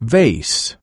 vase.